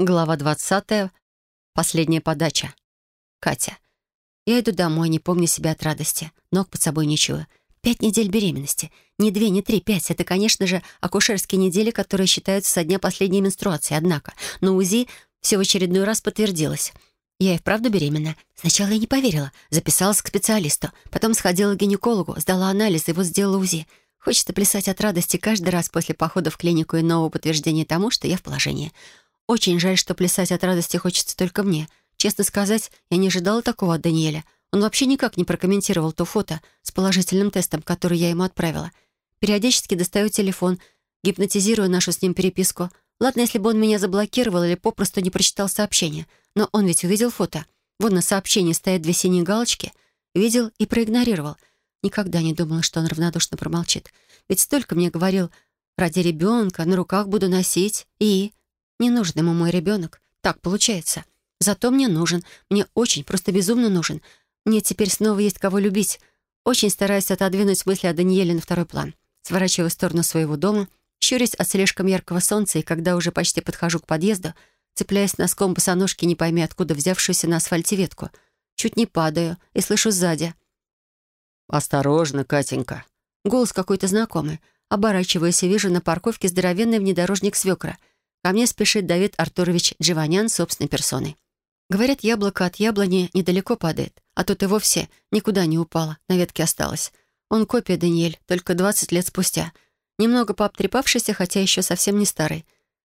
Глава 20. Последняя подача. Катя. Я иду домой, не помню себя от радости. Ног под собой чую. Пять недель беременности. Не две, не три, пять. Это, конечно же, акушерские недели, которые считаются со дня последней менструации. Однако на УЗИ все в очередной раз подтвердилось. Я и вправду беременна. Сначала я не поверила. Записалась к специалисту. Потом сходила к гинекологу, сдала анализ и вот сделала УЗИ. Хочется плясать от радости каждый раз после похода в клинику и нового подтверждения тому, что я в положении. Очень жаль, что плясать от радости хочется только мне. Честно сказать, я не ожидала такого от Даниэля. Он вообще никак не прокомментировал то фото с положительным тестом, который я ему отправила. Периодически достаю телефон, гипнотизирую нашу с ним переписку. Ладно, если бы он меня заблокировал или попросту не прочитал сообщение. Но он ведь увидел фото. Вон на сообщении стоят две синие галочки. Видел и проигнорировал. Никогда не думала, что он равнодушно промолчит. Ведь столько мне говорил, ради ребенка, на руках буду носить. И... Не нужен ему мой ребенок. Так получается. Зато мне нужен. Мне очень, просто безумно нужен. Мне теперь снова есть кого любить. Очень стараюсь отодвинуть мысли о Даниэле на второй план. Сворачиваю в сторону своего дома, щурясь от слишком яркого солнца, и когда уже почти подхожу к подъезду, цепляясь носком босоножки, не пойми откуда взявшуюся на асфальте ветку. Чуть не падаю и слышу сзади. «Осторожно, Катенька!» Голос какой-то знакомый. Оборачиваясь и вижу на парковке здоровенный внедорожник свекра — Ко мне спешит Давид Артурович Дживанян собственной персоной. Говорят, яблоко от яблони недалеко падает, а тут и вовсе никуда не упало, на ветке осталось. Он копия Даниэль, только 20 лет спустя. Немного пообтрепавшийся, хотя еще совсем не старый.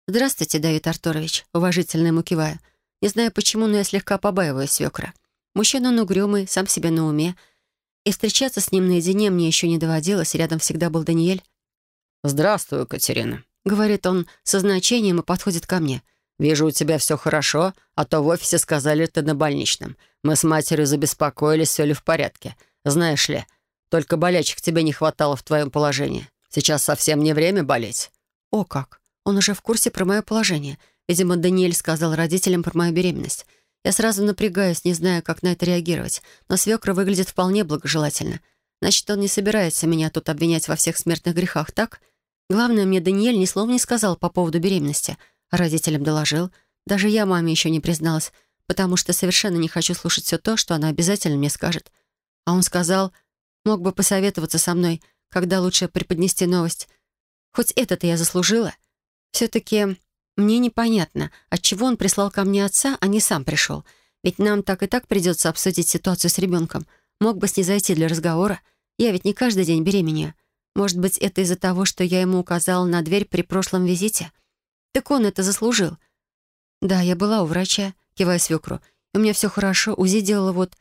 «Здравствуйте, Давид Артурович», уважительно ему киваю. Не знаю почему, но я слегка побаиваюсь свекра. Мужчина он угрюмый, сам себе на уме. И встречаться с ним наедине мне еще не доводилось, рядом всегда был Даниэль. «Здравствуй, Катерина», — говорит он со значением и подходит ко мне. «Вижу, у тебя все хорошо, а то в офисе сказали, ты на больничном. Мы с матерью забеспокоились, все ли в порядке. Знаешь ли, только болячек тебе не хватало в твоем положении. Сейчас совсем не время болеть». «О как! Он уже в курсе про мое положение. Видимо, Даниэль сказал родителям про мою беременность. Я сразу напрягаюсь, не зная, как на это реагировать. Но свекра выглядит вполне благожелательно. Значит, он не собирается меня тут обвинять во всех смертных грехах, так?» Главное, мне Даниэль ни слова не сказал по поводу беременности. Родителям доложил. Даже я маме еще не призналась, потому что совершенно не хочу слушать все то, что она обязательно мне скажет. А он сказал, мог бы посоветоваться со мной, когда лучше преподнести новость. Хоть это-то я заслужила. Все-таки мне непонятно, отчего он прислал ко мне отца, а не сам пришел. Ведь нам так и так придется обсудить ситуацию с ребенком. Мог бы снизойти для разговора. Я ведь не каждый день беременею. Может быть, это из-за того, что я ему указала на дверь при прошлом визите? Так он это заслужил. Да, я была у врача, кивая свекру. У меня все хорошо, УЗИ делала вот...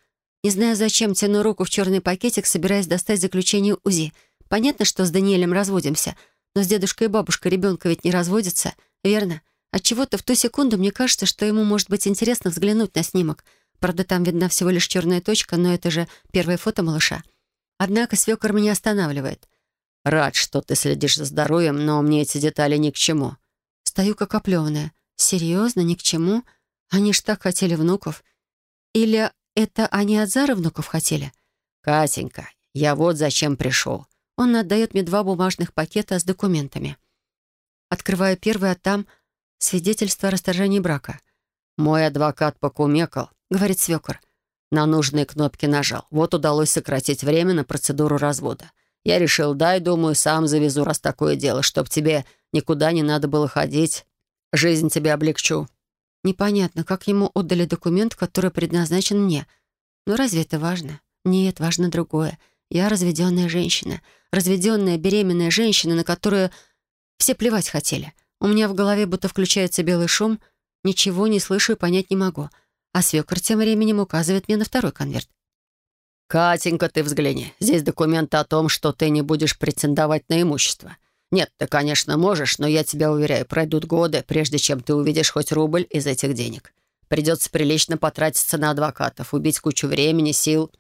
Не знаю, зачем тяну руку в черный пакетик, собираясь достать заключение УЗИ. Понятно, что с Даниэлем разводимся, но с дедушкой и бабушкой ребенка ведь не разводятся, верно? Отчего-то в ту секунду мне кажется, что ему может быть интересно взглянуть на снимок. Правда, там видна всего лишь черная точка, но это же первое фото малыша. Однако свекор меня останавливает. Рад, что ты следишь за здоровьем, но мне эти детали ни к чему». Стою как оплеванная. «Серьезно, ни к чему? Они ж так хотели внуков. Или это они от Зары внуков хотели?» «Катенька, я вот зачем пришел». Он отдает мне два бумажных пакета с документами. Открываю первый, а там свидетельство о расторжении брака. «Мой адвокат покумекал», — говорит свекор. На нужные кнопки нажал. Вот удалось сократить время на процедуру развода. Я решил, дай, думаю, сам завезу, раз такое дело, чтоб тебе никуда не надо было ходить. Жизнь тебе облегчу». Непонятно, как ему отдали документ, который предназначен мне. Но разве это важно? Нет, важно другое. Я разведенная женщина. Разведенная беременная женщина, на которую все плевать хотели. У меня в голове будто включается белый шум. Ничего не слышу и понять не могу. А свекор тем временем указывает мне на второй конверт. «Катенька, ты взгляни. Здесь документы о том, что ты не будешь претендовать на имущество. Нет, ты, конечно, можешь, но я тебя уверяю, пройдут годы, прежде чем ты увидишь хоть рубль из этих денег. Придется прилично потратиться на адвокатов, убить кучу времени, сил».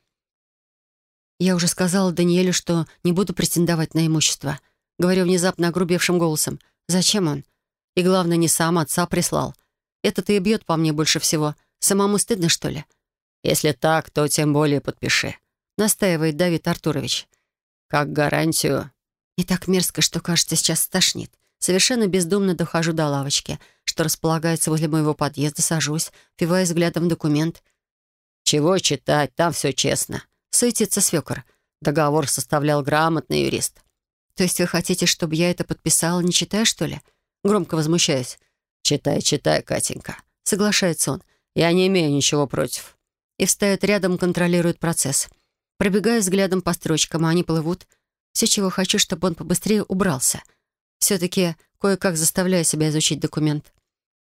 «Я уже сказала Даниэлю, что не буду претендовать на имущество», — говорю внезапно огрубевшим голосом. «Зачем он? И главное, не сам отца прислал. Это-то и бьет по мне больше всего. Самому стыдно, что ли?» «Если так, то тем более подпиши», — настаивает Давид Артурович. «Как гарантию». И так мерзко, что, кажется, сейчас стошнит. Совершенно бездумно дохожу до лавочки, что располагается возле моего подъезда, сажусь, впиваю взглядом документ. «Чего читать? Там все честно», — суетится свекор. Договор составлял грамотный юрист. «То есть вы хотите, чтобы я это подписала, не читая, что ли?» Громко возмущаюсь. «Читай, читай, Катенька», — соглашается он. «Я не имею ничего против». И встает рядом, контролирует процесс. Пробегаю взглядом по строчкам, а они плывут. Все, чего хочу, чтобы он побыстрее убрался. Все-таки кое-как заставляю себя изучить документ.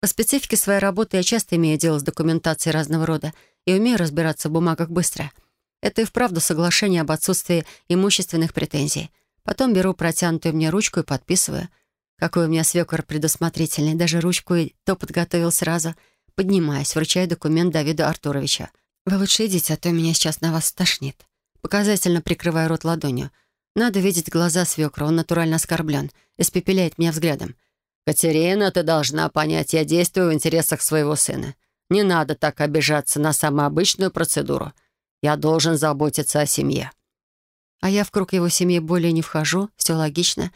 По специфике своей работы я часто имею дело с документацией разного рода и умею разбираться в бумагах быстро. Это и вправду соглашение об отсутствии имущественных претензий. Потом беру протянутую мне ручку и подписываю. Какой у меня свекор предусмотрительный. Даже ручку и то подготовил сразу. Поднимаясь, вручаю документ Давиду Артуровичу. «Вы лучше идите, а то меня сейчас на вас стошнит». Показательно прикрываю рот ладонью. Надо видеть глаза свекра, он натурально оскорблен. Испепеляет меня взглядом. «Катерина, ты должна понять, я действую в интересах своего сына. Не надо так обижаться на самую обычную процедуру. Я должен заботиться о семье». А я в круг его семьи более не вхожу, все логично.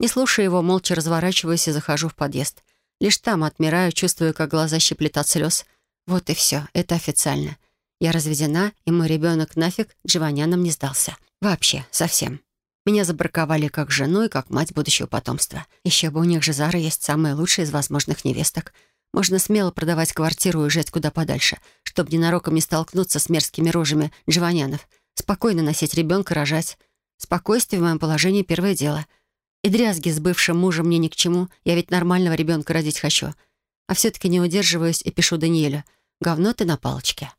Не слушая его, молча разворачиваюсь и захожу в подъезд. Лишь там отмираю, чувствую, как глаза щиплет от слез. Вот и все, это официально. Я разведена, и мой ребенок нафиг Джованянам не сдался. Вообще, совсем. Меня забраковали как жену и как мать будущего потомства. Еще бы у них же Зара есть самая лучшая из возможных невесток. Можно смело продавать квартиру и уезжать куда подальше, чтобы ненароком не столкнуться с мерзкими рожами Джованянов. Спокойно носить ребенка, рожать. Спокойствие в моем положении — первое дело. И дрязги с бывшим мужем мне ни к чему. Я ведь нормального ребенка родить хочу. А все-таки не удерживаюсь и пишу Даниэлю. «Говно ты на палочке».